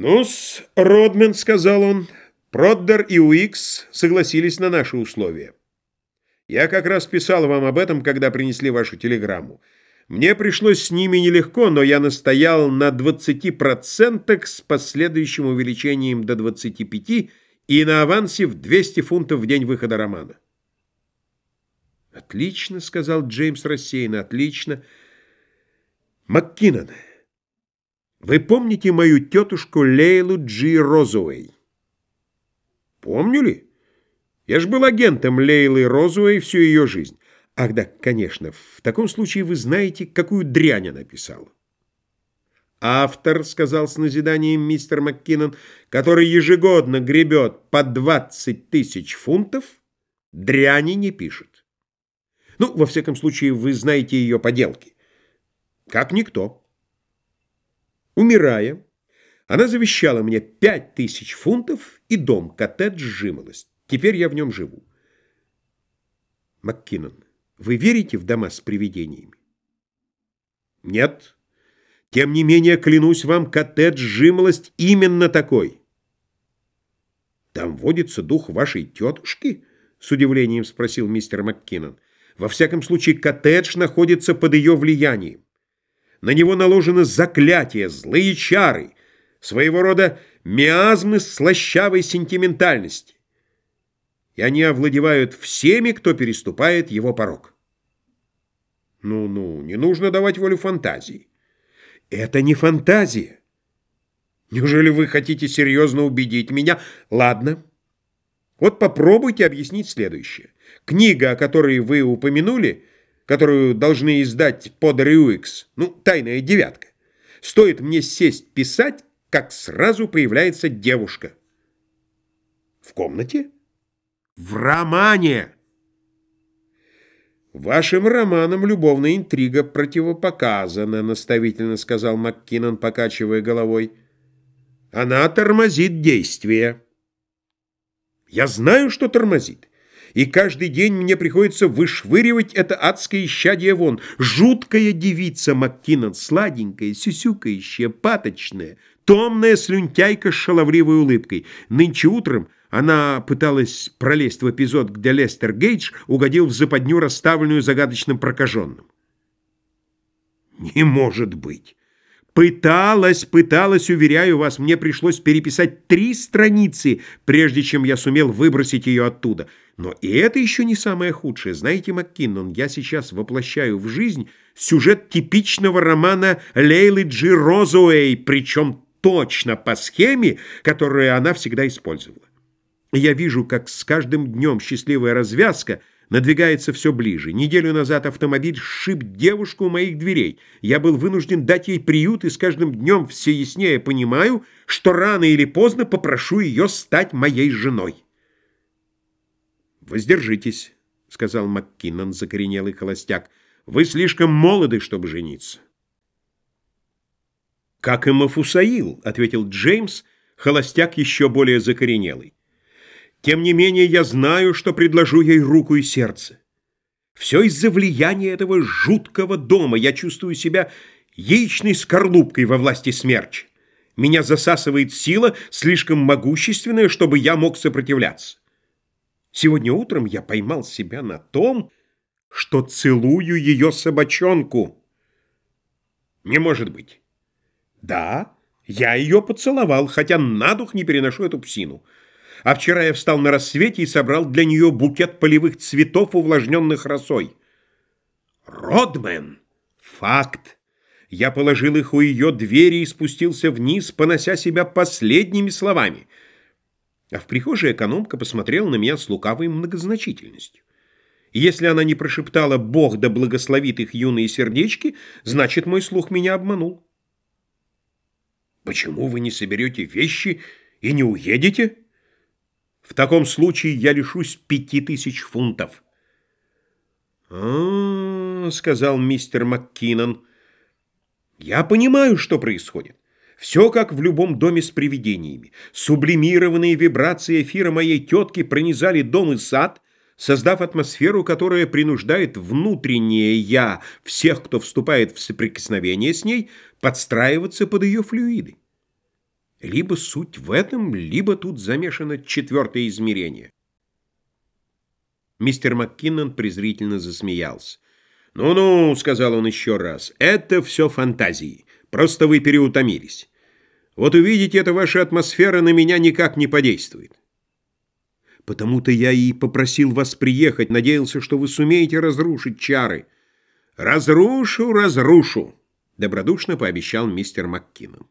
«Ну-с, Родмен», — сказал он, — «Проддер и Уикс согласились на наши условия. Я как раз писал вам об этом, когда принесли вашу телеграмму. Мне пришлось с ними нелегко, но я настоял на 20% с последующим увеличением до 25% и на авансе в 200 фунтов в день выхода романа». «Отлично», — сказал Джеймс рассеянно, — «отлично». «МакКиннон». Вы помните мою тетушку Лейлу Джи Розуэй? Помню ли? Я же был агентом Лейлы Розуэй всю ее жизнь. Ах да, конечно, в таком случае вы знаете, какую дрянь она писала. Автор, сказал с назиданием мистер МакКиннон, который ежегодно гребет по 20 тысяч фунтов, дряни не пишет. Ну, во всяком случае, вы знаете ее поделки. Как никто. Умирая, она завещала мне пять тысяч фунтов и дом, коттедж «Жимолость». Теперь я в нем живу. МакКиннон, вы верите в дома с привидениями? Нет. Тем не менее, клянусь вам, коттедж «Жимолость» именно такой. Там водится дух вашей тетушки? С удивлением спросил мистер МакКиннон. Во всяком случае, коттедж находится под ее влиянием. На него наложено заклятие, злые чары, своего рода миазмы слащавой сентиментальности. И они овладевают всеми, кто переступает его порог. Ну-ну, не нужно давать волю фантазии. Это не фантазия. Неужели вы хотите серьезно убедить меня? Ладно. Вот попробуйте объяснить следующее. Книга, о которой вы упомянули, которую должны издать под Рюикс, ну, «Тайная девятка». Стоит мне сесть писать, как сразу появляется девушка. В комнате? В романе! «Вашим романам любовная интрига противопоказана», — наставительно сказал МакКиннон, покачивая головой. «Она тормозит действие». «Я знаю, что тормозит и каждый день мне приходится вышвыривать это адское исчадие вон. Жуткая девица МакКиннон, сладенькая, сюсюкающая, паточная, томная слюнтяйка с шаловливой улыбкой. Нынче утром она пыталась пролезть в эпизод, где Лестер Гейдж угодил в западню, расставленную загадочным прокаженным. «Не может быть!» Пыталась, пыталась, уверяю вас, мне пришлось переписать три страницы, прежде чем я сумел выбросить ее оттуда. Но и это еще не самое худшее. Знаете, МакКиннон, я сейчас воплощаю в жизнь сюжет типичного романа Лейлы Джи Розуэй, причем точно по схеме, которую она всегда использовала. Я вижу, как с каждым днем счастливая развязка – надвигается все ближе. Неделю назад автомобиль сшиб девушку у моих дверей. Я был вынужден дать ей приют, и с каждым днем все яснее понимаю, что рано или поздно попрошу ее стать моей женой. «Воздержитесь», — сказал МакКиннон, закоренелый холостяк. «Вы слишком молоды, чтобы жениться». «Как и Мафусаил», — ответил Джеймс, холостяк еще более закоренелый. Тем не менее, я знаю, что предложу ей руку и сердце. Все из-за влияния этого жуткого дома. Я чувствую себя яичной скорлупкой во власти смерча. Меня засасывает сила, слишком могущественная, чтобы я мог сопротивляться. Сегодня утром я поймал себя на том, что целую ее собачонку. Не может быть. Да, я ее поцеловал, хотя на дух не переношу эту псину. А вчера я встал на рассвете и собрал для нее букет полевых цветов, увлажненных росой. Родмен! Факт! Я положил их у ее двери и спустился вниз, понося себя последними словами. А в прихожей экономка посмотрела на меня с лукавой многозначительностью. Если она не прошептала «Бог да благословит их юные сердечки», значит, мой слух меня обманул. «Почему вы не соберете вещи и не уедете?» В таком случае я лишусь пяти тысяч фунтов. «А, — сказал мистер МакКиннон, — я понимаю, что происходит. Все как в любом доме с привидениями. Сублимированные вибрации эфира моей тетки пронизали дом и сад, создав атмосферу, которая принуждает внутреннее «я» всех, кто вступает в соприкосновение с ней, подстраиваться под ее флюиды. Либо суть в этом, либо тут замешано четвертое измерение. Мистер МакКиннон презрительно засмеялся. «Ну-ну», — сказал он еще раз, — «это все фантазии. Просто вы переутомились. Вот увидите, эта ваша атмосфера на меня никак не подействует. Потому-то я и попросил вас приехать, надеялся, что вы сумеете разрушить чары. Разрушу, разрушу, добродушно пообещал мистер МакКиннон.